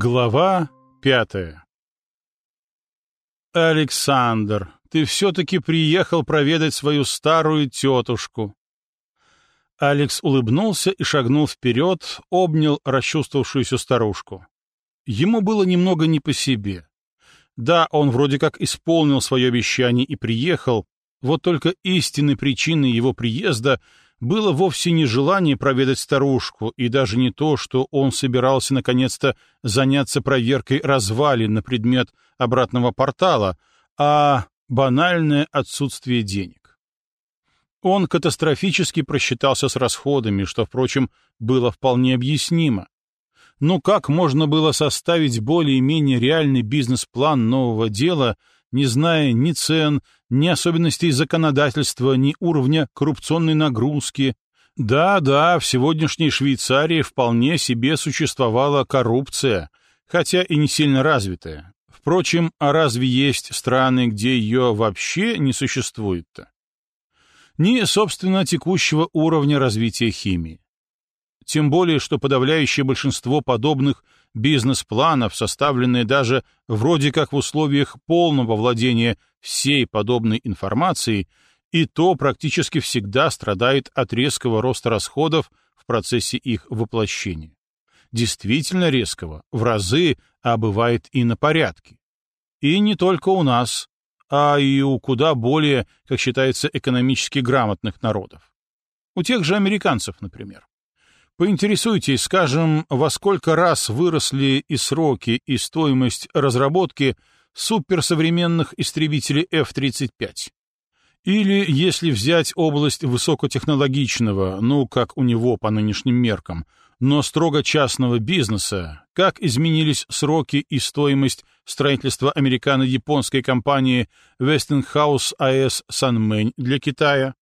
Глава пятая «Александр, ты все-таки приехал проведать свою старую тетушку». Алекс улыбнулся и шагнул вперед, обнял расчувствовавшуюся старушку. Ему было немного не по себе. Да, он вроде как исполнил свое обещание и приехал, вот только истинной причиной его приезда было вовсе не желание проведать старушку, и даже не то, что он собирался наконец-то заняться проверкой развалин на предмет обратного портала, а банальное отсутствие денег. Он катастрофически просчитался с расходами, что, впрочем, было вполне объяснимо. Ну как можно было составить более-менее реальный бизнес-план нового дела, не зная ни цен, ни особенностей законодательства, ни уровня коррупционной нагрузки? Да-да, в сегодняшней Швейцарии вполне себе существовала коррупция, хотя и не сильно развитая. Впрочем, а разве есть страны, где ее вообще не существует-то? Ни, собственно, текущего уровня развития химии. Тем более, что подавляющее большинство подобных бизнес-планов, составленные даже вроде как в условиях полного владения всей подобной информацией, и то практически всегда страдает от резкого роста расходов в процессе их воплощения. Действительно резкого, в разы, а бывает и на порядке. И не только у нас, а и у куда более, как считается, экономически грамотных народов. У тех же американцев, например. Поинтересуйтесь, скажем, во сколько раз выросли и сроки, и стоимость разработки суперсовременных истребителей F-35. Или, если взять область высокотехнологичного, ну, как у него по нынешним меркам, но строго частного бизнеса, как изменились сроки и стоимость строительства американо-японской компании Westinghouse AS Санмэнь для Китая?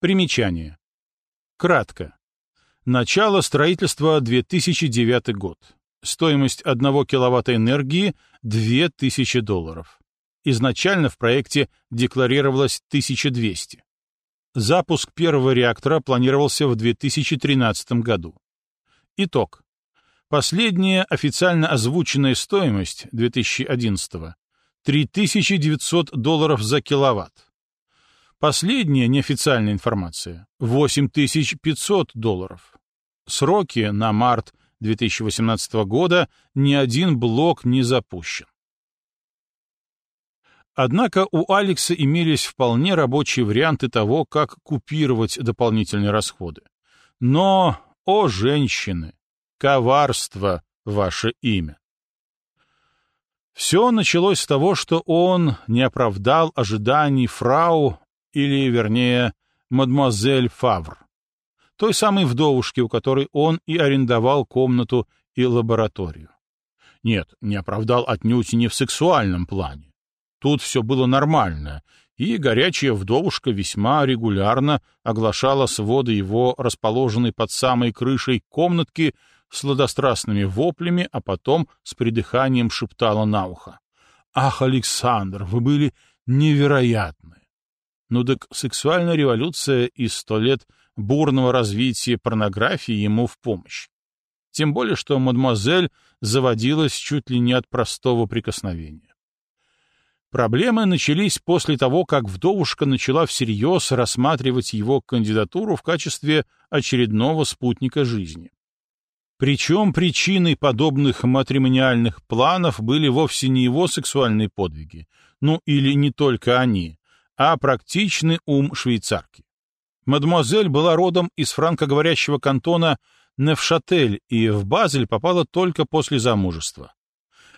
Примечание. Кратко. Начало строительства 2009 год. Стоимость 1 киловатта энергии — 2000 долларов. Изначально в проекте декларировалось 1200. Запуск первого реактора планировался в 2013 году. Итог. Последняя официально озвученная стоимость 2011 — 3900 долларов за киловатт. Последняя неофициальная информация — 8500 долларов. Сроки на март 2018 года ни один блок не запущен. Однако у Алекса имелись вполне рабочие варианты того, как купировать дополнительные расходы. Но, о женщины, коварство ваше имя. Все началось с того, что он не оправдал ожиданий фрау, или, вернее, мадемуазель Фавр той самой вдовушке, у которой он и арендовал комнату и лабораторию. Нет, не оправдал отнюдь не в сексуальном плане. Тут все было нормально, и горячая вдовушка весьма регулярно оглашала своды его расположенной под самой крышей комнатки сладострастными воплями, а потом с придыханием шептала на ухо. «Ах, Александр, вы были невероятны!» Ну так сексуальная революция и сто лет бурного развития порнографии ему в помощь. Тем более, что мадемуазель заводилась чуть ли не от простого прикосновения. Проблемы начались после того, как вдовушка начала всерьез рассматривать его кандидатуру в качестве очередного спутника жизни. Причем причиной подобных матримониальных планов были вовсе не его сексуальные подвиги, ну или не только они, а практичный ум швейцарки. Мадемуазель была родом из франкоговорящего кантона Невшатель и в Базель попала только после замужества.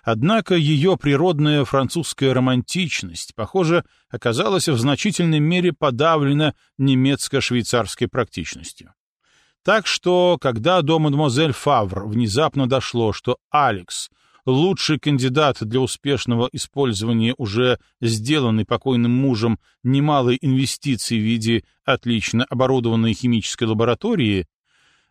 Однако ее природная французская романтичность, похоже, оказалась в значительной мере подавлена немецко-швейцарской практичностью. Так что, когда до мадемуазель Фавр внезапно дошло, что Алекс лучший кандидат для успешного использования уже сделанной покойным мужем немалой инвестиции в виде отлично оборудованной химической лаборатории,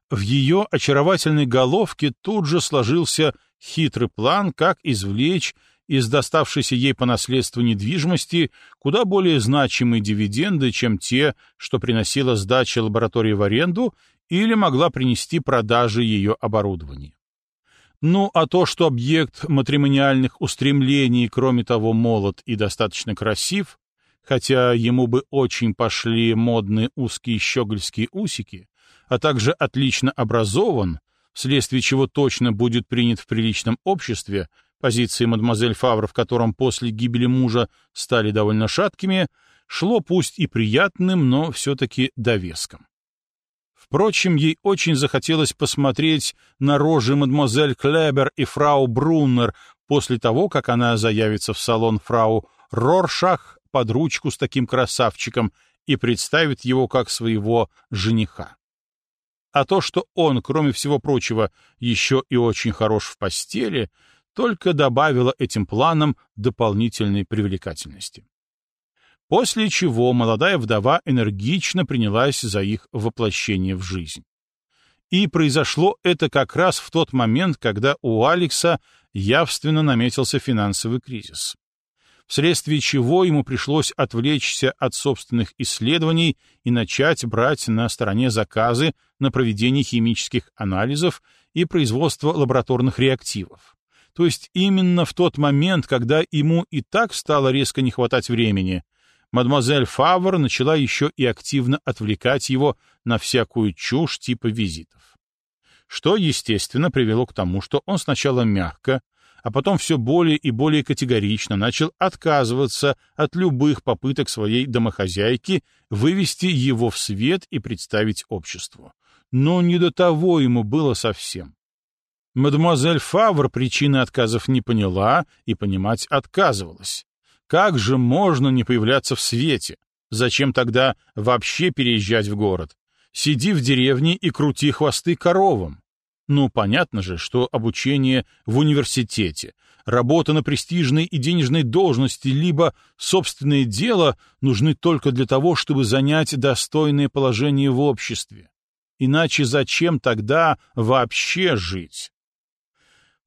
в ее очаровательной головке тут же сложился хитрый план, как извлечь из доставшейся ей по наследству недвижимости куда более значимые дивиденды, чем те, что приносила сдача лаборатории в аренду или могла принести продажа ее оборудования. Ну, а то, что объект матримониальных устремлений, кроме того, молод и достаточно красив, хотя ему бы очень пошли модные узкие щегольские усики, а также отлично образован, вследствие чего точно будет принят в приличном обществе, позиции мадемуазель Фавр, в котором после гибели мужа стали довольно шаткими, шло пусть и приятным, но все-таки довеском. Впрочем, ей очень захотелось посмотреть на рожи мадемуазель Клебер и фрау Бруннер после того, как она заявится в салон фрау Роршах под ручку с таким красавчиком и представит его как своего жениха. А то, что он, кроме всего прочего, еще и очень хорош в постели, только добавило этим планам дополнительной привлекательности после чего молодая вдова энергично принялась за их воплощение в жизнь. И произошло это как раз в тот момент, когда у Алекса явственно наметился финансовый кризис, вследствие чего ему пришлось отвлечься от собственных исследований и начать брать на стороне заказы на проведение химических анализов и производство лабораторных реактивов. То есть именно в тот момент, когда ему и так стало резко не хватать времени — мадемуазель Фавр начала еще и активно отвлекать его на всякую чушь типа визитов. Что, естественно, привело к тому, что он сначала мягко, а потом все более и более категорично начал отказываться от любых попыток своей домохозяйки вывести его в свет и представить обществу. Но не до того ему было совсем. Мадемуазель Фавр причины отказов не поняла и понимать отказывалась. Как же можно не появляться в свете? Зачем тогда вообще переезжать в город? Сиди в деревне и крути хвосты коровам. Ну, понятно же, что обучение в университете, работа на престижной и денежной должности, либо собственное дело нужны только для того, чтобы занять достойное положение в обществе. Иначе зачем тогда вообще жить?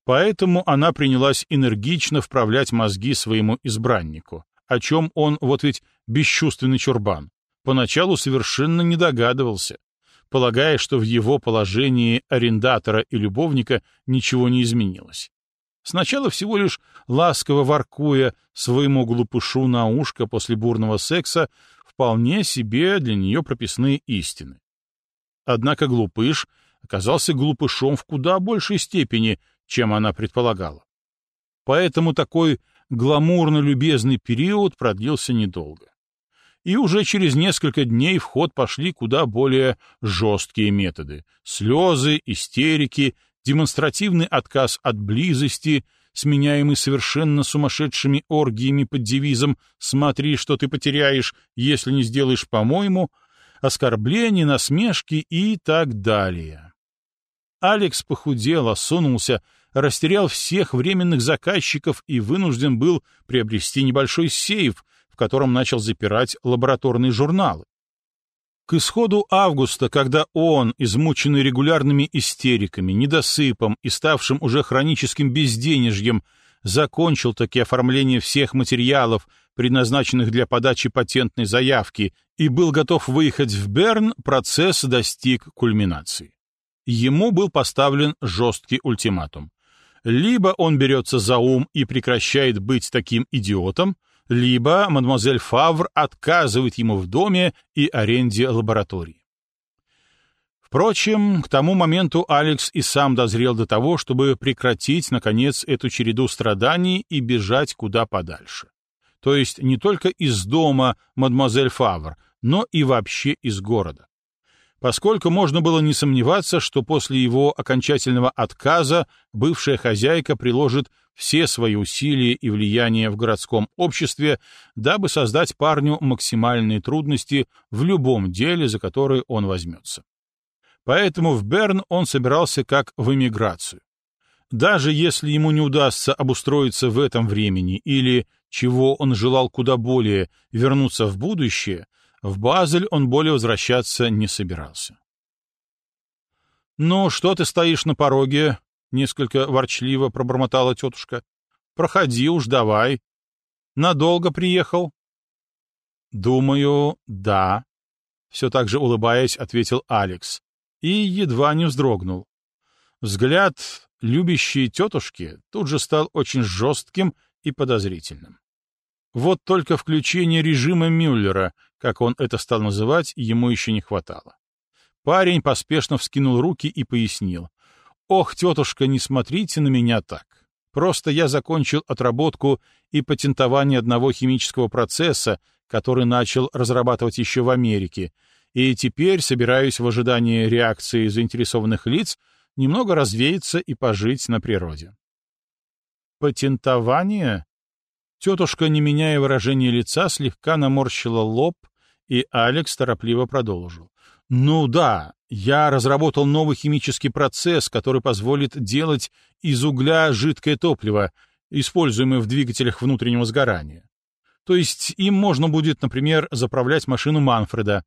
Поэтому она принялась энергично вправлять мозги своему избраннику, о чем он, вот ведь бесчувственный чурбан, поначалу совершенно не догадывался, полагая, что в его положении арендатора и любовника ничего не изменилось. Сначала всего лишь ласково воркуя своему глупышу на ушко после бурного секса, вполне себе для нее прописные истины. Однако глупыш оказался глупышом в куда большей степени, чем она предполагала. Поэтому такой гламурно-любезный период продлился недолго. И уже через несколько дней в ход пошли куда более жесткие методы. Слезы, истерики, демонстративный отказ от близости, сменяемый совершенно сумасшедшими оргиями под девизом «Смотри, что ты потеряешь, если не сделаешь по-моему», оскорбления, насмешки и так далее. Алекс похудел, осунулся, растерял всех временных заказчиков и вынужден был приобрести небольшой сейф, в котором начал запирать лабораторные журналы. К исходу августа, когда он, измученный регулярными истериками, недосыпом и ставшим уже хроническим безденежьем, закончил таки оформление всех материалов, предназначенных для подачи патентной заявки, и был готов выехать в Берн, процесс достиг кульминации. Ему был поставлен жесткий ультиматум. Либо он берется за ум и прекращает быть таким идиотом, либо мадемуазель Фавр отказывает ему в доме и аренде лаборатории. Впрочем, к тому моменту Алекс и сам дозрел до того, чтобы прекратить, наконец, эту череду страданий и бежать куда подальше. То есть не только из дома мадемуазель Фавр, но и вообще из города поскольку можно было не сомневаться, что после его окончательного отказа бывшая хозяйка приложит все свои усилия и влияние в городском обществе, дабы создать парню максимальные трудности в любом деле, за которое он возьмется. Поэтому в Берн он собирался как в эмиграцию. Даже если ему не удастся обустроиться в этом времени или, чего он желал куда более, вернуться в будущее — в Базель он более возвращаться не собирался. «Ну, что ты стоишь на пороге?» — несколько ворчливо пробормотала тетушка. «Проходи уж, давай. Надолго приехал?» «Думаю, да», — все так же улыбаясь, ответил Алекс и едва не вздрогнул. Взгляд любящие тетушки, тут же стал очень жестким и подозрительным. Вот только включение режима Мюллера, как он это стал называть, ему еще не хватало. Парень поспешно вскинул руки и пояснил. «Ох, тетушка, не смотрите на меня так. Просто я закончил отработку и патентование одного химического процесса, который начал разрабатывать еще в Америке, и теперь собираюсь в ожидании реакции заинтересованных лиц немного развеяться и пожить на природе. Патентование? Тетушка, не меняя выражения лица, слегка наморщила лоб, и Алекс торопливо продолжил. Ну да, я разработал новый химический процесс, который позволит делать из угля жидкое топливо, используемое в двигателях внутреннего сгорания. То есть им можно будет, например, заправлять машину Манфреда,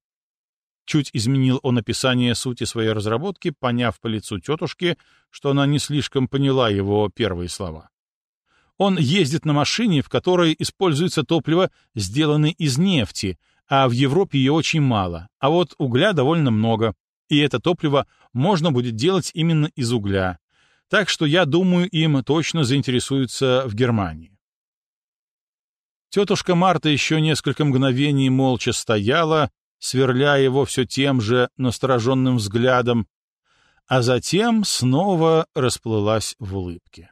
Чуть изменил он описание сути своей разработки, поняв по лицу тетушки, что она не слишком поняла его первые слова. Он ездит на машине, в которой используется топливо, сделанное из нефти, а в Европе ее очень мало, а вот угля довольно много, и это топливо можно будет делать именно из угля. Так что я думаю, им точно заинтересуются в Германии. Тетушка Марта еще несколько мгновений молча стояла, сверля его все тем же настороженным взглядом, а затем снова расплылась в улыбке.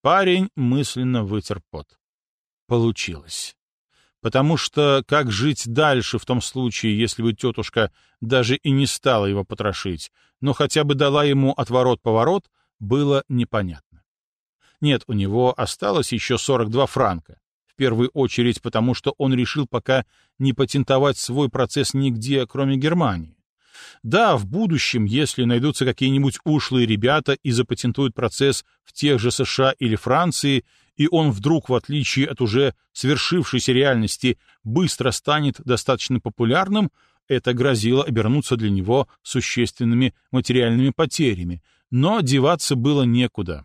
Парень мысленно вытер пот. Получилось. Потому что как жить дальше в том случае, если бы тетушка даже и не стала его потрошить, но хотя бы дала ему отворот-поворот, было непонятно. Нет, у него осталось еще 42 франка, в первую очередь потому, что он решил пока не патентовать свой процесс нигде, кроме Германии. Да, в будущем, если найдутся какие-нибудь ушлые ребята и запатентуют процесс в тех же США или Франции, и он вдруг, в отличие от уже свершившейся реальности, быстро станет достаточно популярным, это грозило обернуться для него существенными материальными потерями, но деваться было некуда.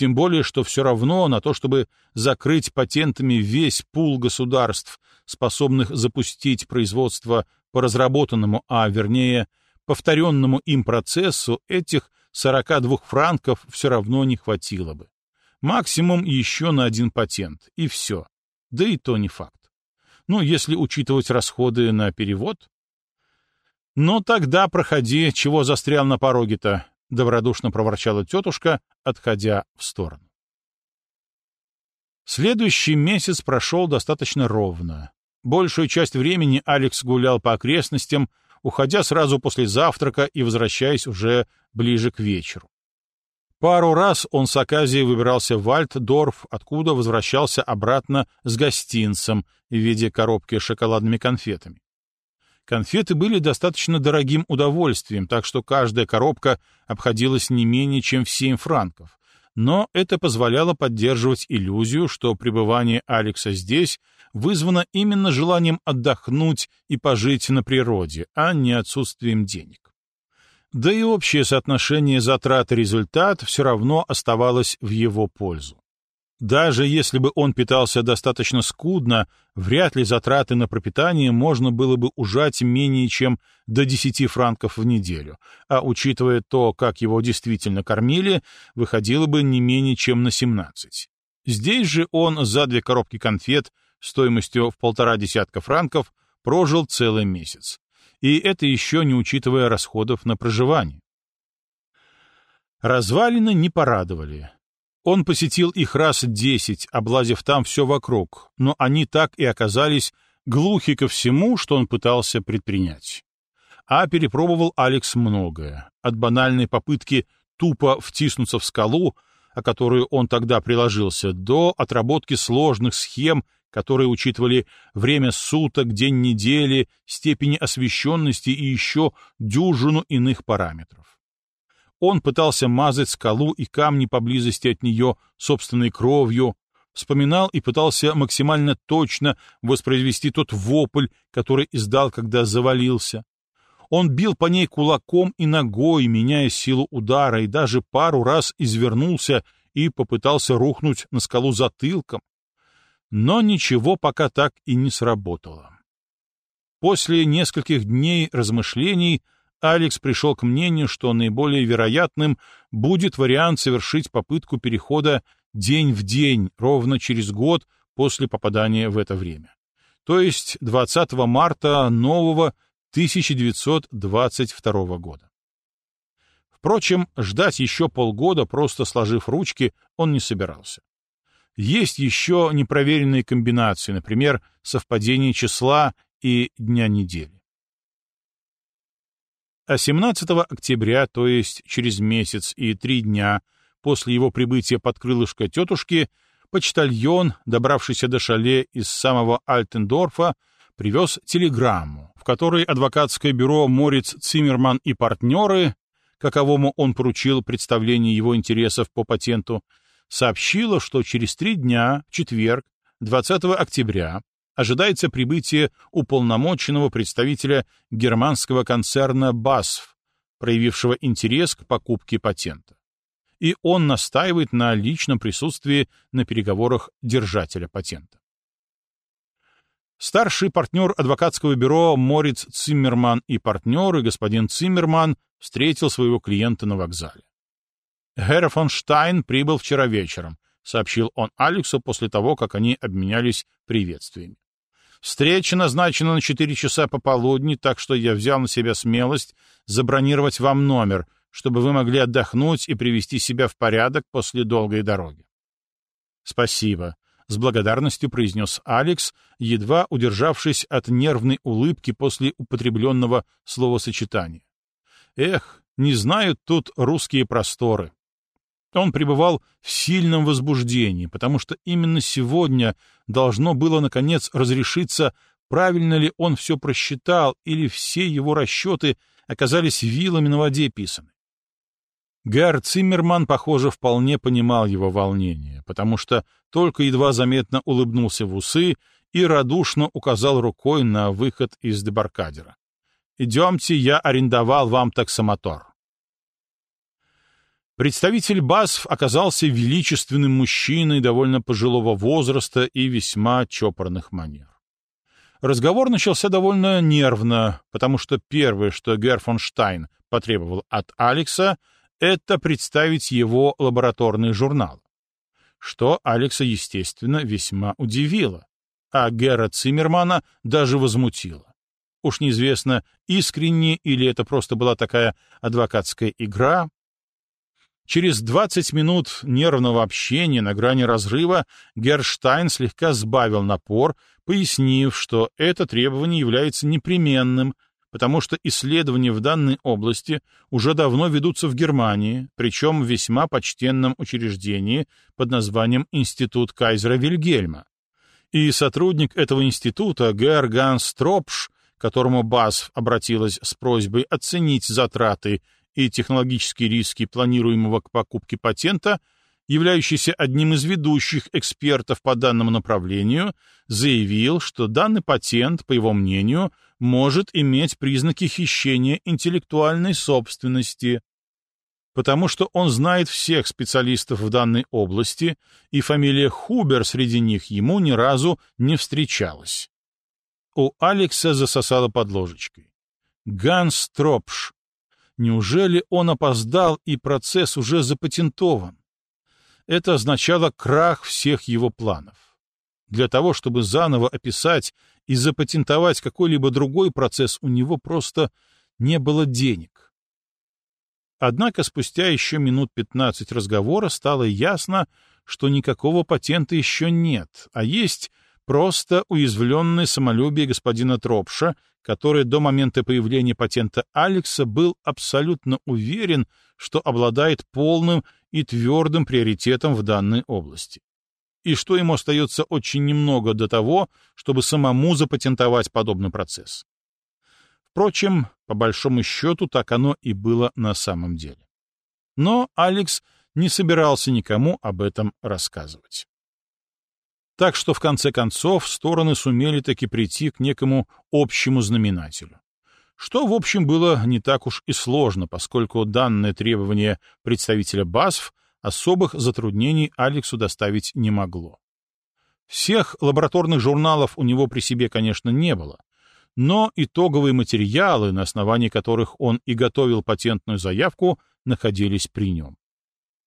Тем более, что все равно на то, чтобы закрыть патентами весь пул государств, способных запустить производство по разработанному, а вернее, повторенному им процессу, этих 42 франков все равно не хватило бы. Максимум еще на один патент, и все. Да и то не факт. Ну, если учитывать расходы на перевод. Но тогда проходи, чего застрял на пороге-то, — добродушно проворчала тетушка, отходя в сторону. Следующий месяц прошел достаточно ровно. Большую часть времени Алекс гулял по окрестностям, уходя сразу после завтрака и возвращаясь уже ближе к вечеру. Пару раз он с Аказией выбирался в Альтдорф, откуда возвращался обратно с гостинцем в виде коробки с шоколадными конфетами. Конфеты были достаточно дорогим удовольствием, так что каждая коробка обходилась не менее чем в 7 франков. Но это позволяло поддерживать иллюзию, что пребывание Алекса здесь вызвано именно желанием отдохнуть и пожить на природе, а не отсутствием денег. Да и общее соотношение затрат и результат все равно оставалось в его пользу. Даже если бы он питался достаточно скудно, вряд ли затраты на пропитание можно было бы ужать менее чем до 10 франков в неделю, а учитывая то, как его действительно кормили, выходило бы не менее чем на 17. Здесь же он за две коробки конфет стоимостью в полтора десятка франков прожил целый месяц. И это еще не учитывая расходов на проживание. Развалины не порадовали. Он посетил их раз десять, облазив там все вокруг, но они так и оказались глухи ко всему, что он пытался предпринять. А перепробовал Алекс многое, от банальной попытки тупо втиснуться в скалу, о которую он тогда приложился, до отработки сложных схем, которые учитывали время суток, день недели, степени освещенности и еще дюжину иных параметров. Он пытался мазать скалу и камни поблизости от нее собственной кровью, вспоминал и пытался максимально точно воспроизвести тот вопль, который издал, когда завалился. Он бил по ней кулаком и ногой, меняя силу удара, и даже пару раз извернулся и попытался рухнуть на скалу затылком. Но ничего пока так и не сработало. После нескольких дней размышлений Алекс пришел к мнению, что наиболее вероятным будет вариант совершить попытку перехода день в день, ровно через год после попадания в это время. То есть 20 марта нового 1922 года. Впрочем, ждать еще полгода, просто сложив ручки, он не собирался. Есть еще непроверенные комбинации, например, совпадение числа и дня недели. А 17 октября, то есть через месяц и три дня после его прибытия под крылышко тетушки, почтальон, добравшийся до шале из самого Альтендорфа, привез телеграмму, в которой адвокатское бюро «Морец Циммерман и партнеры», каковому он поручил представление его интересов по патенту, сообщило, что через три дня, в четверг, 20 октября, ожидается прибытие уполномоченного представителя германского концерна «БАСФ», проявившего интерес к покупке патента. И он настаивает на личном присутствии на переговорах держателя патента. Старший партнер адвокатского бюро Мориц Циммерман и партнеры господин Циммерман встретил своего клиента на вокзале. «Герр фон Штайн прибыл вчера вечером», — сообщил он Алексу после того, как они обменялись приветствиями. «Встреча назначена на четыре часа пополудни, так что я взял на себя смелость забронировать вам номер, чтобы вы могли отдохнуть и привести себя в порядок после долгой дороги». «Спасибо», — с благодарностью произнес Алекс, едва удержавшись от нервной улыбки после употребленного словосочетания. «Эх, не знают тут русские просторы». Он пребывал в сильном возбуждении, потому что именно сегодня должно было, наконец, разрешиться, правильно ли он все просчитал, или все его расчеты оказались вилами на воде писаны. Гар Циммерман, похоже, вполне понимал его волнение, потому что только едва заметно улыбнулся в усы и радушно указал рукой на выход из дебаркадера. «Идемте, я арендовал вам таксомотор». Представитель БАСФ оказался величественным мужчиной довольно пожилого возраста и весьма чопорных манер. Разговор начался довольно нервно, потому что первое, что Герфонштайн потребовал от Алекса, это представить его лабораторный журнал. Что Алекса, естественно, весьма удивило, а Гера Циммермана даже возмутило. Уж неизвестно, искренне или это просто была такая адвокатская игра, Через 20 минут нервного общения на грани разрыва Герштайн слегка сбавил напор, пояснив, что это требование является непременным, потому что исследования в данной области уже давно ведутся в Германии, причем в весьма почтенном учреждении под названием Институт Кайзера Вильгельма. И сотрудник этого института Гер Ганс к которому БАСФ обратилась с просьбой оценить затраты и технологические риски планируемого к покупке патента, являющийся одним из ведущих экспертов по данному направлению, заявил, что данный патент, по его мнению, может иметь признаки хищения интеллектуальной собственности, потому что он знает всех специалистов в данной области, и фамилия Хубер среди них ему ни разу не встречалась. У Алекса засосало под ложечкой. Ганс Тропш, Неужели он опоздал, и процесс уже запатентован? Это означало крах всех его планов. Для того, чтобы заново описать и запатентовать какой-либо другой процесс, у него просто не было денег. Однако спустя еще минут 15 разговора стало ясно, что никакого патента еще нет, а есть просто уязвленное самолюбие господина Тропша, который до момента появления патента Алекса был абсолютно уверен, что обладает полным и твердым приоритетом в данной области. И что ему остается очень немного до того, чтобы самому запатентовать подобный процесс. Впрочем, по большому счету, так оно и было на самом деле. Но Алекс не собирался никому об этом рассказывать. Так что, в конце концов, стороны сумели таки прийти к некому общему знаменателю. Что, в общем, было не так уж и сложно, поскольку данное требование представителя БАСФ особых затруднений Алексу доставить не могло. Всех лабораторных журналов у него при себе, конечно, не было, но итоговые материалы, на основании которых он и готовил патентную заявку, находились при нем.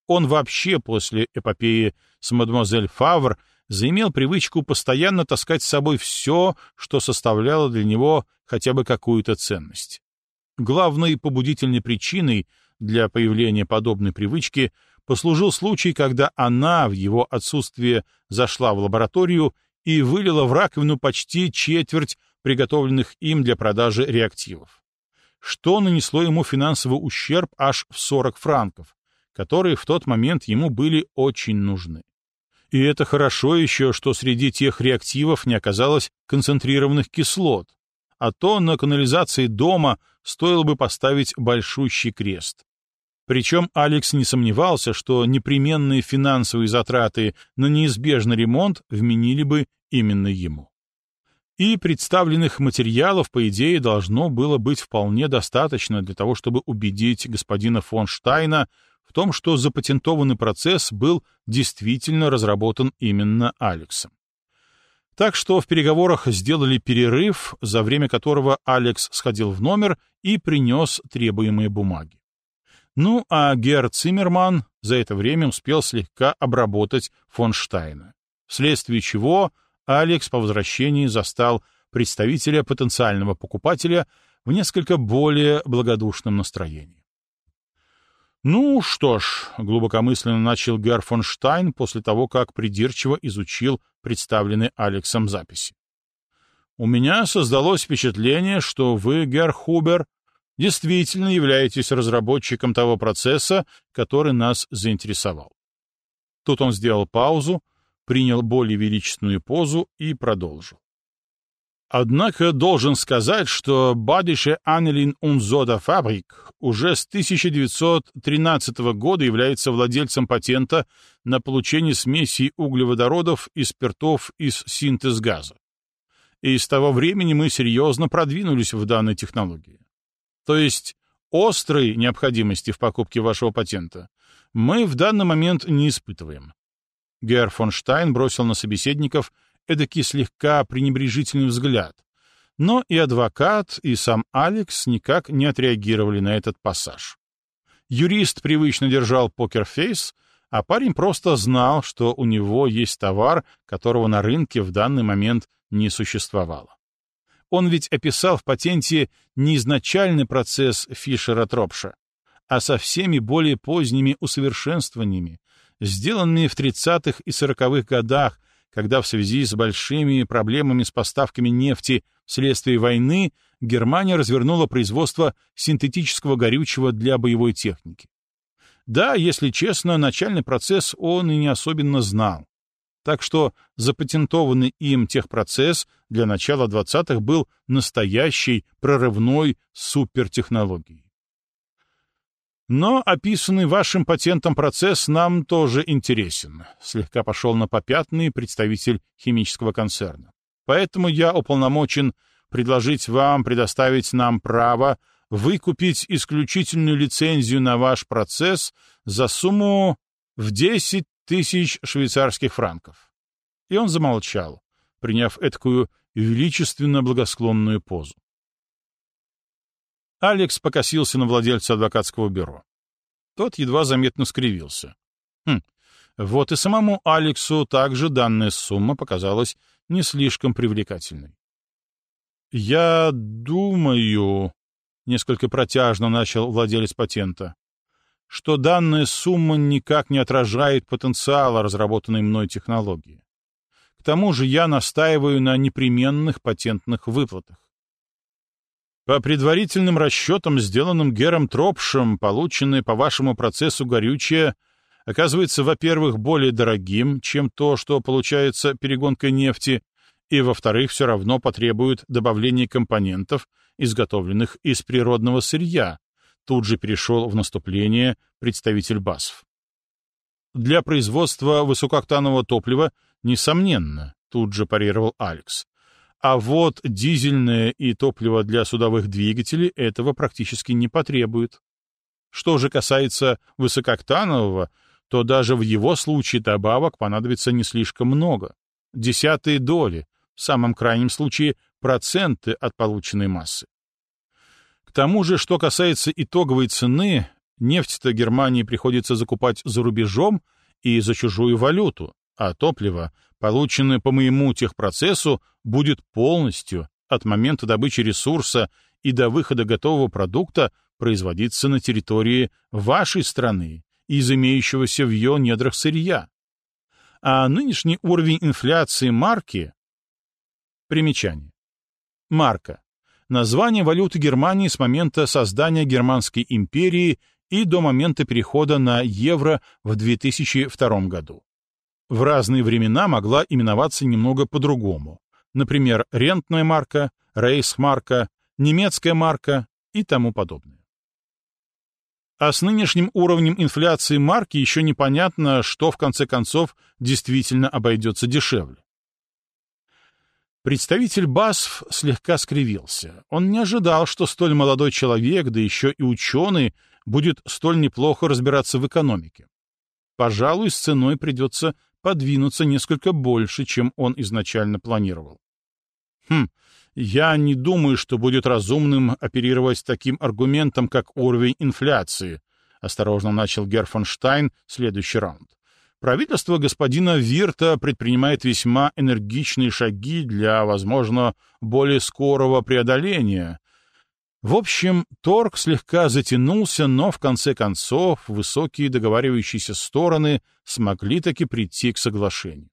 Он вообще после эпопеи с мадемуазель Фавр заимел привычку постоянно таскать с собой все, что составляло для него хотя бы какую-то ценность. Главной побудительной причиной для появления подобной привычки послужил случай, когда она в его отсутствие зашла в лабораторию и вылила в раковину почти четверть приготовленных им для продажи реактивов, что нанесло ему финансовый ущерб аж в 40 франков, которые в тот момент ему были очень нужны. И это хорошо еще, что среди тех реактивов не оказалось концентрированных кислот, а то на канализации дома стоило бы поставить большущий крест. Причем Алекс не сомневался, что непременные финансовые затраты на неизбежный ремонт вменили бы именно ему. И представленных материалов, по идее, должно было быть вполне достаточно для того, чтобы убедить господина фон Штайна том, что запатентованный процесс был действительно разработан именно Алексом. Так что в переговорах сделали перерыв, за время которого Алекс сходил в номер и принес требуемые бумаги. Ну, а Герр Циммерман за это время успел слегка обработать фон Штайна, вследствие чего Алекс по возвращении застал представителя потенциального покупателя в несколько более благодушном настроении. «Ну что ж», — глубокомысленно начал Герр фон Штайн после того, как придирчиво изучил представленные Алексом записи. «У меня создалось впечатление, что вы, Герр Хубер, действительно являетесь разработчиком того процесса, который нас заинтересовал. Тут он сделал паузу, принял более величественную позу и продолжил. Однако должен сказать, что Бадише Анелин Унзода Фабрик уже с 1913 года является владельцем патента на получение смесей углеводородов и спиртов из синтез газа. И с того времени мы серьезно продвинулись в данной технологии. То есть острой необходимости в покупке вашего патента мы в данный момент не испытываем. Герр фон Штайн бросил на собеседников эдакий слегка пренебрежительный взгляд, но и адвокат, и сам Алекс никак не отреагировали на этот пассаж. Юрист привычно держал покерфейс, а парень просто знал, что у него есть товар, которого на рынке в данный момент не существовало. Он ведь описал в патенте не изначальный процесс Фишера-Тропша, а со всеми более поздними усовершенствованиями, сделанными в 30-х и 40-х годах, когда в связи с большими проблемами с поставками нефти вследствие войны Германия развернула производство синтетического горючего для боевой техники. Да, если честно, начальный процесс он и не особенно знал. Так что запатентованный им техпроцесс для начала 20-х был настоящей прорывной супертехнологией. Но описанный вашим патентом процесс нам тоже интересен, слегка пошел на попятный представитель химического концерна. Поэтому я уполномочен предложить вам предоставить нам право выкупить исключительную лицензию на ваш процесс за сумму в 10 тысяч швейцарских франков. И он замолчал, приняв эткую величественно благосклонную позу. Алекс покосился на владельца адвокатского бюро. Тот едва заметно скривился. Хм, вот и самому Алексу также данная сумма показалась не слишком привлекательной. «Я думаю», — несколько протяжно начал владелец патента, что данная сумма никак не отражает потенциала разработанной мной технологии. К тому же я настаиваю на непременных патентных выплатах. По предварительным расчетам, сделанным Гером Тропшем, полученное по вашему процессу горючее оказывается, во-первых, более дорогим, чем то, что получается перегонкой нефти, и, во-вторых, все равно потребует добавления компонентов, изготовленных из природного сырья, Тут же перешел в наступление представитель БАСФ. Для производства высокооктанового топлива, несомненно, тут же парировал Алекс. А вот дизельное и топливо для судовых двигателей этого практически не потребует. Что же касается высокооктанового, то даже в его случае добавок понадобится не слишком много. Десятые доли, в самом крайнем случае проценты от полученной массы. К тому же, что касается итоговой цены, нефть-то Германии приходится закупать за рубежом и за чужую валюту, а топливо, полученное по моему техпроцессу, будет полностью от момента добычи ресурса и до выхода готового продукта производиться на территории вашей страны из имеющегося в ее недрах сырья. А нынешний уровень инфляции марки... Примечание. Марка. Название валюты Германии с момента создания Германской империи и до момента перехода на евро в 2002 году. В разные времена могла именоваться немного по-другому. Например, рентная марка, рейсмарка, немецкая марка и тому подобное. А с нынешним уровнем инфляции марки еще непонятно, что в конце концов действительно обойдется дешевле. Представитель БАСФ слегка скривился. Он не ожидал, что столь молодой человек, да еще и ученый, будет столь неплохо разбираться в экономике. Пожалуй, с ценой придется подвинуться несколько больше, чем он изначально планировал. Хм, я не думаю, что будет разумным оперировать таким аргументом, как уровень инфляции, осторожно начал Герфонштайн следующий раунд. Правительство господина Вирта предпринимает весьма энергичные шаги для, возможно, более скорого преодоления. В общем, торг слегка затянулся, но в конце концов высокие договаривающиеся стороны смогли таки прийти к соглашению.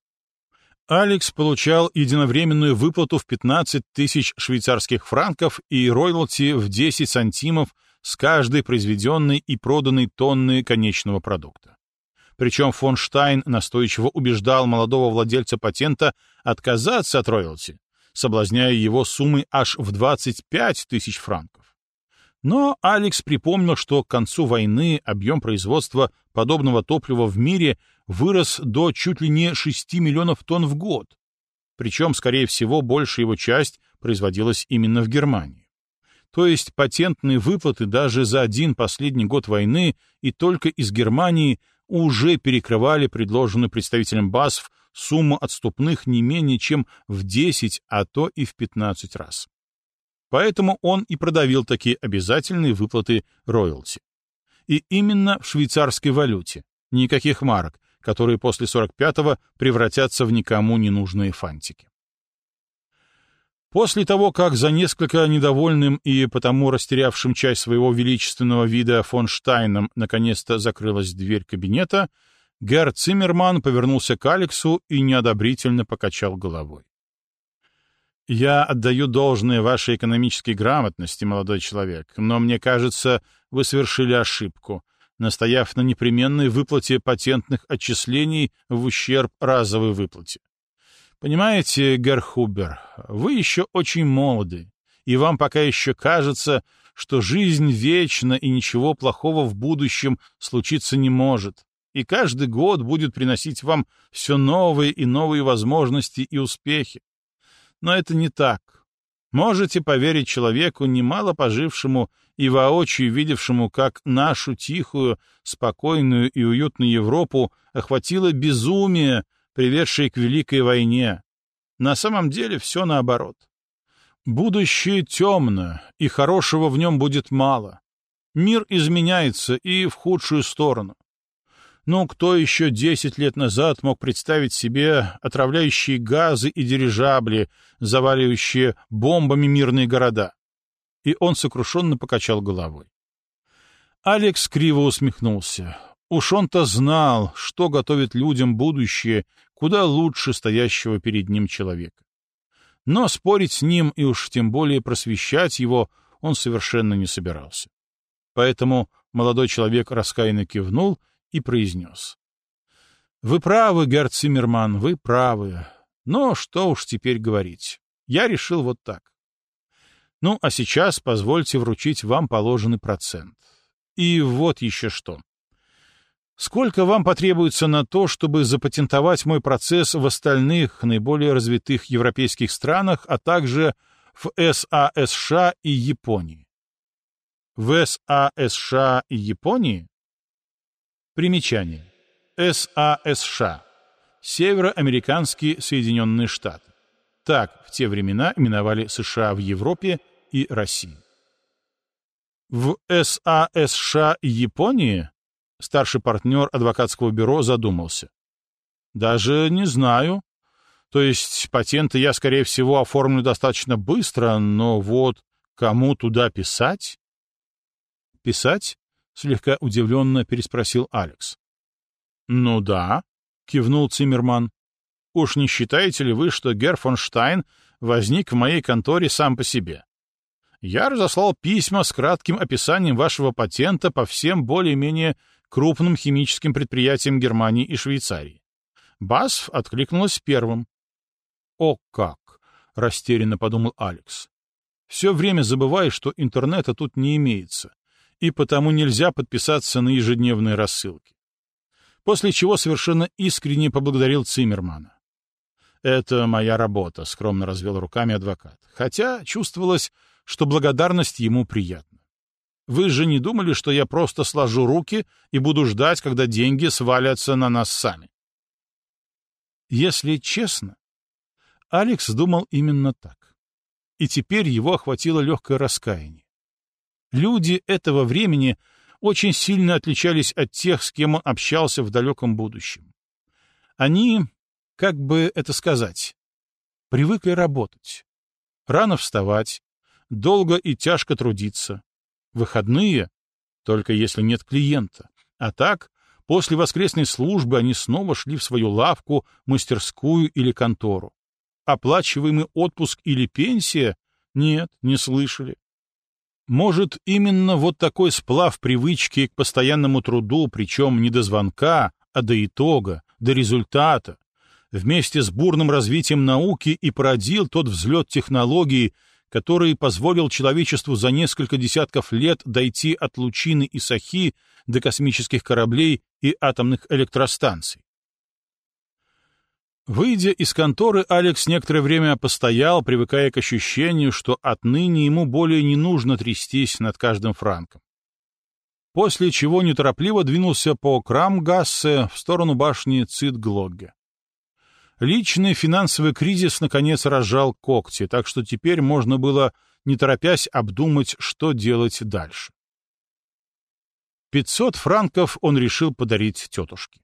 Алекс получал единовременную выплату в 15 тысяч швейцарских франков и роялти в 10 сантимов с каждой произведенной и проданной тонны конечного продукта. Причем фон Штайн настойчиво убеждал молодого владельца патента отказаться от роялти, соблазняя его суммой аж в 25 тысяч франков. Но Алекс припомнил, что к концу войны объем производства подобного топлива в мире вырос до чуть ли не 6 миллионов тонн в год. Причем, скорее всего, большая его часть производилась именно в Германии. То есть патентные выплаты даже за один последний год войны и только из Германии уже перекрывали предложенную представителям БАСФ сумму отступных не менее чем в 10, а то и в 15 раз. Поэтому он и продавил такие обязательные выплаты роялти. И именно в швейцарской валюте, никаких марок, которые после 45-го превратятся в никому не нужные фантики. После того, как за несколько недовольным и потому растерявшим часть своего величественного вида фон Штайном наконец-то закрылась дверь кабинета, Герр Циммерман повернулся к Алексу и неодобрительно покачал головой. «Я отдаю должное вашей экономической грамотности, молодой человек, но мне кажется, вы совершили ошибку, настояв на непременной выплате патентных отчислений в ущерб разовой выплате. Понимаете, Герхубер, вы еще очень молоды, и вам пока еще кажется, что жизнь вечна и ничего плохого в будущем случиться не может, и каждый год будет приносить вам все новые и новые возможности и успехи. Но это не так. Можете поверить человеку, немало пожившему и воочию видевшему, как нашу тихую, спокойную и уютную Европу охватило безумие, приведшее к Великой войне. На самом деле все наоборот. Будущее темно, и хорошего в нем будет мало. Мир изменяется и в худшую сторону. Ну, кто еще десять лет назад мог представить себе отравляющие газы и дирижабли, заваливающие бомбами мирные города? И он сокрушенно покачал головой. Алекс криво усмехнулся. Уж он-то знал, что готовит людям будущее, куда лучше стоящего перед ним человека. Но спорить с ним и уж тем более просвещать его он совершенно не собирался. Поэтому молодой человек раскаянно кивнул — и произнес. «Вы правы, Герр Циммерман, вы правы. Но что уж теперь говорить. Я решил вот так. Ну, а сейчас позвольте вручить вам положенный процент. И вот еще что. Сколько вам потребуется на то, чтобы запатентовать мой процесс в остальных, наиболее развитых европейских странах, а также в САСШ и Японии? В САСШ и Японии? Примечание. САСШ. Североамериканские Соединенные Штаты. Так в те времена именовали США в Европе и России. В САСШ Японии старший партнер адвокатского бюро задумался. Даже не знаю. То есть патенты я, скорее всего, оформлю достаточно быстро, но вот кому туда писать? Писать? Слегка удивленно переспросил Алекс. Ну да, кивнул Циммерман. Уж не считаете ли вы, что Герфонштайн возник в моей конторе сам по себе? Я разослал письма с кратким описанием вашего патента по всем более-менее крупным химическим предприятиям Германии и Швейцарии. Басф откликнулась первым. «О как!» — растерянно подумал Алекс. «Все время забываю, что интернета тут не имеется, и потому нельзя подписаться на ежедневные рассылки». После чего совершенно искренне поблагодарил Циммермана. «Это моя работа», — скромно развел руками адвокат. Хотя чувствовалось, что благодарность ему приятна. «Вы же не думали, что я просто сложу руки и буду ждать, когда деньги свалятся на нас сами?» Если честно, Алекс думал именно так. И теперь его охватило легкое раскаяние. Люди этого времени очень сильно отличались от тех, с кем он общался в далеком будущем. Они как бы это сказать, привыкли работать. Рано вставать, долго и тяжко трудиться. Выходные — только если нет клиента. А так, после воскресной службы они снова шли в свою лавку, мастерскую или контору. Оплачиваемый отпуск или пенсия? Нет, не слышали. Может, именно вот такой сплав привычки к постоянному труду, причем не до звонка, а до итога, до результата, вместе с бурным развитием науки и породил тот взлет технологий, который позволил человечеству за несколько десятков лет дойти от лучины и сахи до космических кораблей и атомных электростанций. Выйдя из конторы, Алекс некоторое время постоял, привыкая к ощущению, что отныне ему более не нужно трястись над каждым франком. После чего неторопливо двинулся по Крамгассе в сторону башни Цитглогге. Личный финансовый кризис наконец разжал когти, так что теперь можно было, не торопясь, обдумать, что делать дальше. 500 франков он решил подарить тетушке.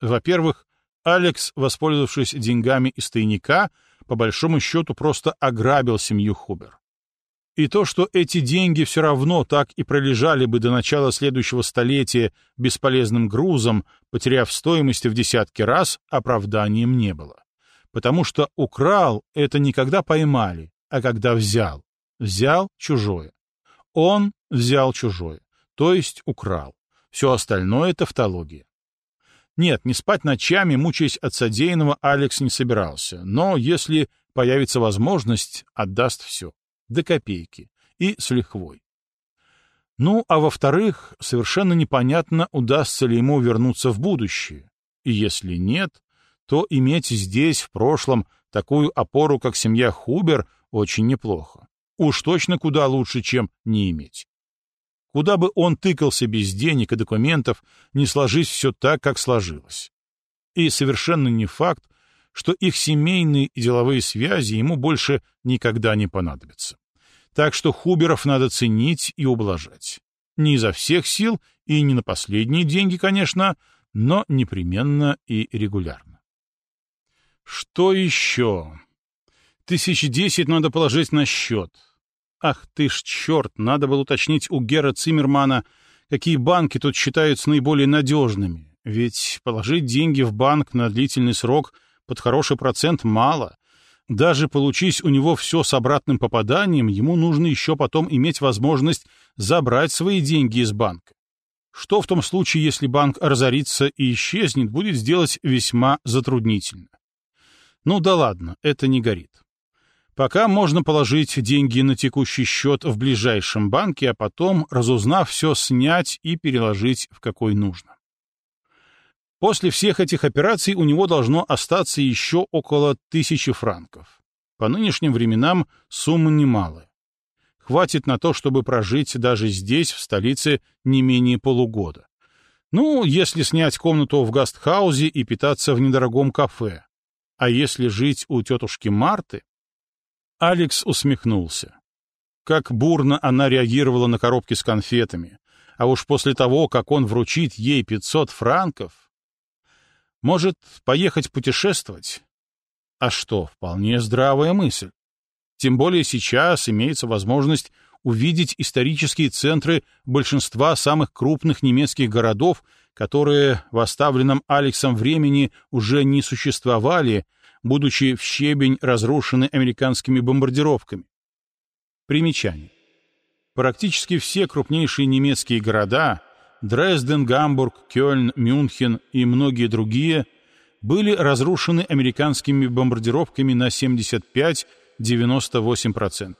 Во-первых, Алекс, воспользовавшись деньгами из тайника, по большому счету просто ограбил семью Хубер. И то, что эти деньги все равно так и пролежали бы до начала следующего столетия бесполезным грузом, потеряв стоимости в десятки раз, оправданием не было. Потому что украл — это не когда поймали, а когда взял. Взял чужое. Он взял чужое, то есть украл. Все остальное — тавтология. Нет, не спать ночами, мучаясь от содеянного, Алекс не собирался, но если появится возможность, отдаст все до копейки, и с лихвой. Ну, а во-вторых, совершенно непонятно, удастся ли ему вернуться в будущее. И если нет, то иметь здесь, в прошлом, такую опору, как семья Хубер, очень неплохо. Уж точно куда лучше, чем не иметь. Куда бы он тыкался без денег и документов, не сложись все так, как сложилось. И совершенно не факт, что их семейные и деловые связи ему больше никогда не понадобятся. Так что Хуберов надо ценить и ублажать. Не изо всех сил и не на последние деньги, конечно, но непременно и регулярно. Что еще? Тысячи десять надо положить на счет. Ах ты ж черт, надо было уточнить у Гера Циммермана, какие банки тут считаются наиболее надежными. Ведь положить деньги в банк на длительный срок под хороший процент мало. Даже получись у него все с обратным попаданием, ему нужно еще потом иметь возможность забрать свои деньги из банка. Что в том случае, если банк разорится и исчезнет, будет сделать весьма затруднительно. Ну да ладно, это не горит. Пока можно положить деньги на текущий счет в ближайшем банке, а потом, разузнав все, снять и переложить в какой нужно. После всех этих операций у него должно остаться еще около тысячи франков. По нынешним временам сумма немалая. Хватит на то, чтобы прожить даже здесь, в столице, не менее полугода. Ну, если снять комнату в гастхаузе и питаться в недорогом кафе. А если жить у тетушки Марты, Алекс усмехнулся. Как бурно она реагировала на коробки с конфетами, а уж после того, как он вручит ей 500 франков... Может, поехать путешествовать? А что, вполне здравая мысль. Тем более сейчас имеется возможность увидеть исторические центры большинства самых крупных немецких городов, которые в оставленном Алексом времени уже не существовали, будучи в щебень разрушены американскими бомбардировками. Примечание. Практически все крупнейшие немецкие города — Дрезден, Гамбург, Кёльн, Мюнхен и многие другие — были разрушены американскими бомбардировками на 75-98%.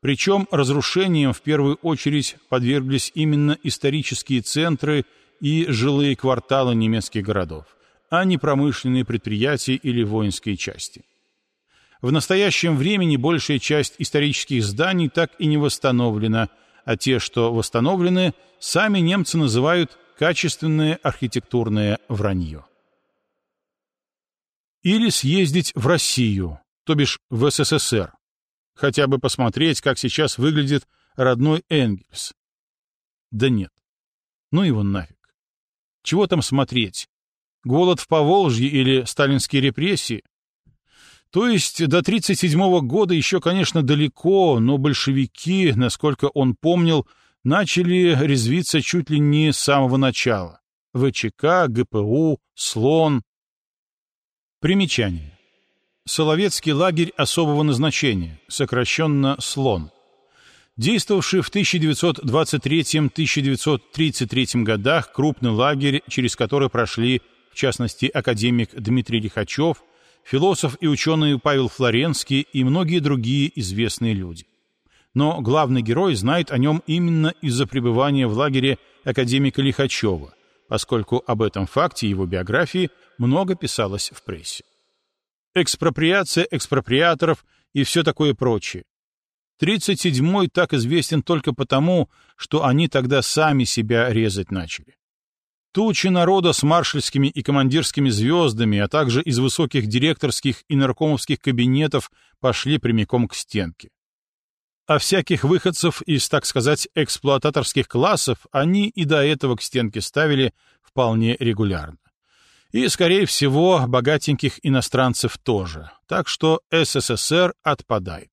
Причем разрушением в первую очередь подверглись именно исторические центры и жилые кварталы немецких городов, а не промышленные предприятия или воинские части. В настоящем времени большая часть исторических зданий так и не восстановлена, а те, что восстановлены, сами немцы называют качественное архитектурное вранье. Или съездить в Россию, то бишь в СССР, хотя бы посмотреть, как сейчас выглядит родной Энгельс. Да нет. Ну его нафиг. Чего там смотреть? Голод в Поволжье или сталинские репрессии? То есть до 1937 года еще, конечно, далеко, но большевики, насколько он помнил, начали резвиться чуть ли не с самого начала. ВЧК, ГПУ, Слон. Примечание. Соловецкий лагерь особого назначения, сокращенно «Слон», действовавший в 1923-1933 годах крупный лагерь, через который прошли, в частности, академик Дмитрий Лихачев, философ и ученый Павел Флоренский и многие другие известные люди. Но главный герой знает о нем именно из-за пребывания в лагере академика Лихачева, поскольку об этом факте его биографии много писалось в прессе экспроприация экспроприаторов и все такое прочее. 37-й так известен только потому, что они тогда сами себя резать начали. Тучи народа с маршальскими и командирскими звездами, а также из высоких директорских и наркомовских кабинетов пошли прямиком к стенке. А всяких выходцев из, так сказать, эксплуататорских классов они и до этого к стенке ставили вполне регулярно. И, скорее всего, богатеньких иностранцев тоже. Так что СССР отпадает.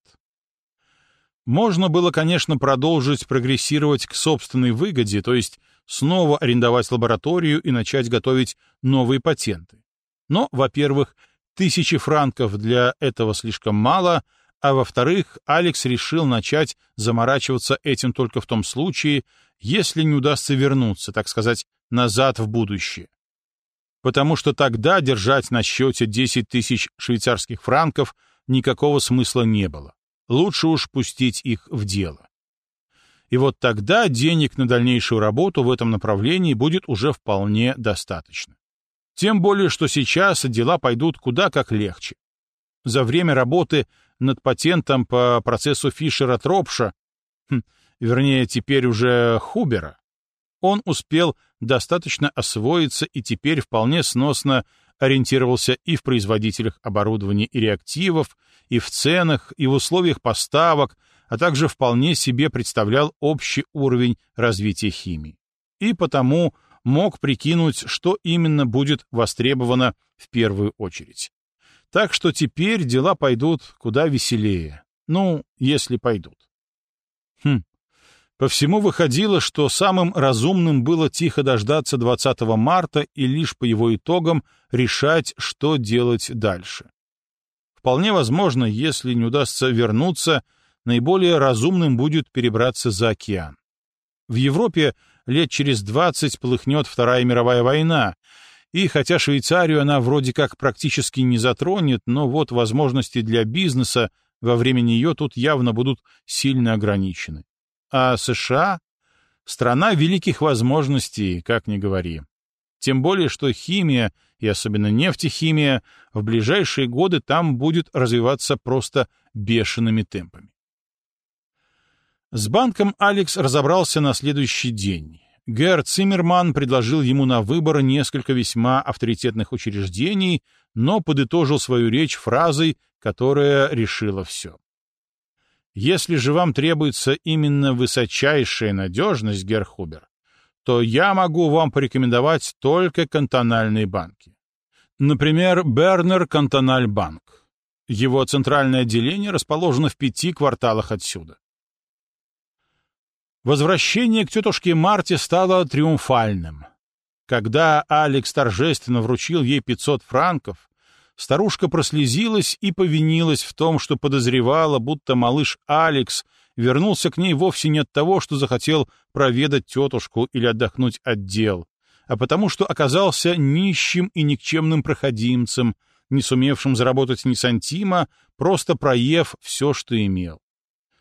Можно было, конечно, продолжить прогрессировать к собственной выгоде, то есть снова арендовать лабораторию и начать готовить новые патенты. Но, во-первых, тысячи франков для этого слишком мало, а во-вторых, Алекс решил начать заморачиваться этим только в том случае, если не удастся вернуться, так сказать, назад в будущее потому что тогда держать на счете 10 тысяч швейцарских франков никакого смысла не было. Лучше уж пустить их в дело. И вот тогда денег на дальнейшую работу в этом направлении будет уже вполне достаточно. Тем более, что сейчас дела пойдут куда как легче. За время работы над патентом по процессу Фишера-Тропша, хм, вернее, теперь уже Хубера, он успел достаточно освоиться и теперь вполне сносно ориентировался и в производителях оборудования и реактивов, и в ценах, и в условиях поставок, а также вполне себе представлял общий уровень развития химии. И потому мог прикинуть, что именно будет востребовано в первую очередь. Так что теперь дела пойдут куда веселее. Ну, если пойдут. Хм, по всему выходило, что самым разумным было тихо дождаться 20 марта и лишь по его итогам решать, что делать дальше. Вполне возможно, если не удастся вернуться, наиболее разумным будет перебраться за океан. В Европе лет через 20 полыхнет Вторая мировая война, и хотя Швейцарию она вроде как практически не затронет, но вот возможности для бизнеса во время нее тут явно будут сильно ограничены. А США — страна великих возможностей, как ни говори. Тем более, что химия, и особенно нефтехимия, в ближайшие годы там будет развиваться просто бешеными темпами. С банком Алекс разобрался на следующий день. Гер Циммерман предложил ему на выбор несколько весьма авторитетных учреждений, но подытожил свою речь фразой, которая решила все. Если же вам требуется именно высочайшая надежность, Герхубер, то я могу вам порекомендовать только кантональные банки. Например, Бернер Кантональ Банк. Его центральное отделение расположено в пяти кварталах отсюда. Возвращение к тетушке Марте стало триумфальным. Когда Алекс торжественно вручил ей 500 франков, старушка прослезилась и повинилась в том, что подозревала, будто малыш Алекс вернулся к ней вовсе не от того, что захотел проведать тетушку или отдохнуть от дел, а потому что оказался нищим и никчемным проходимцем, не сумевшим заработать ни сантима, просто проев все, что имел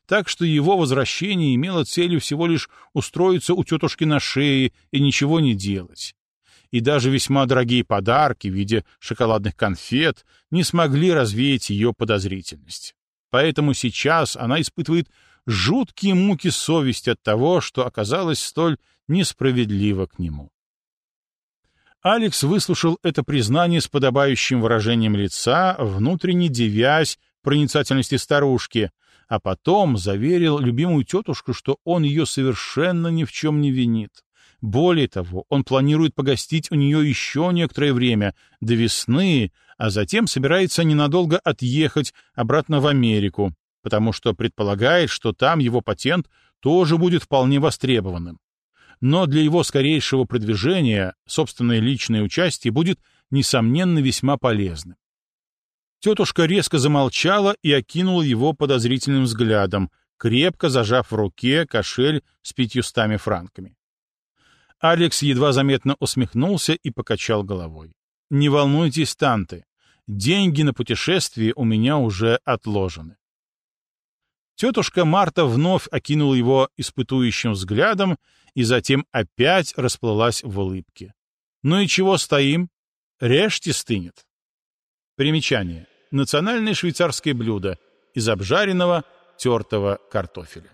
так что его возвращение имело целью всего лишь устроиться у тетушки на шее и ничего не делать. И даже весьма дорогие подарки в виде шоколадных конфет не смогли развеять ее подозрительность. Поэтому сейчас она испытывает жуткие муки совести от того, что оказалось столь несправедливо к нему. Алекс выслушал это признание с подобающим выражением лица, внутренне девясь проницательности старушки, а потом заверил любимую тетушку, что он ее совершенно ни в чем не винит. Более того, он планирует погостить у нее еще некоторое время, до весны, а затем собирается ненадолго отъехать обратно в Америку, потому что предполагает, что там его патент тоже будет вполне востребованным. Но для его скорейшего продвижения собственное личное участие будет, несомненно, весьма полезным. Тетушка резко замолчала и окинула его подозрительным взглядом, крепко зажав в руке кошель с пятьюстами франками. Алекс едва заметно усмехнулся и покачал головой. «Не волнуйтесь, Танты, деньги на путешествие у меня уже отложены». Тетушка Марта вновь окинула его испытующим взглядом и затем опять расплылась в улыбке. «Ну и чего стоим? Режьте стынет». Примечание национальное швейцарское блюдо из обжаренного тертого картофеля.